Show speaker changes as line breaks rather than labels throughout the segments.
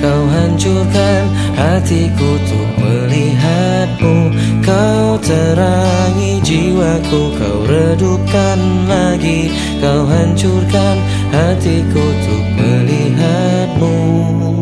Kau hancurkan hatiku untuk melihatmu. Kau terangi jiwaku Kau redupkan lagi. Kau hancurkan hatiku untuk melihatmu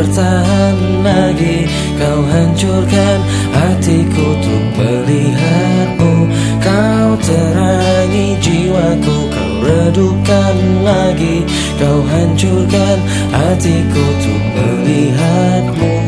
bertahan lagi. Kau hancurkan hatiku untuk melihatmu. Kau terangi jiwaku Kau redupkan lagi. Kau hancurkan hatiku untuk melihatmu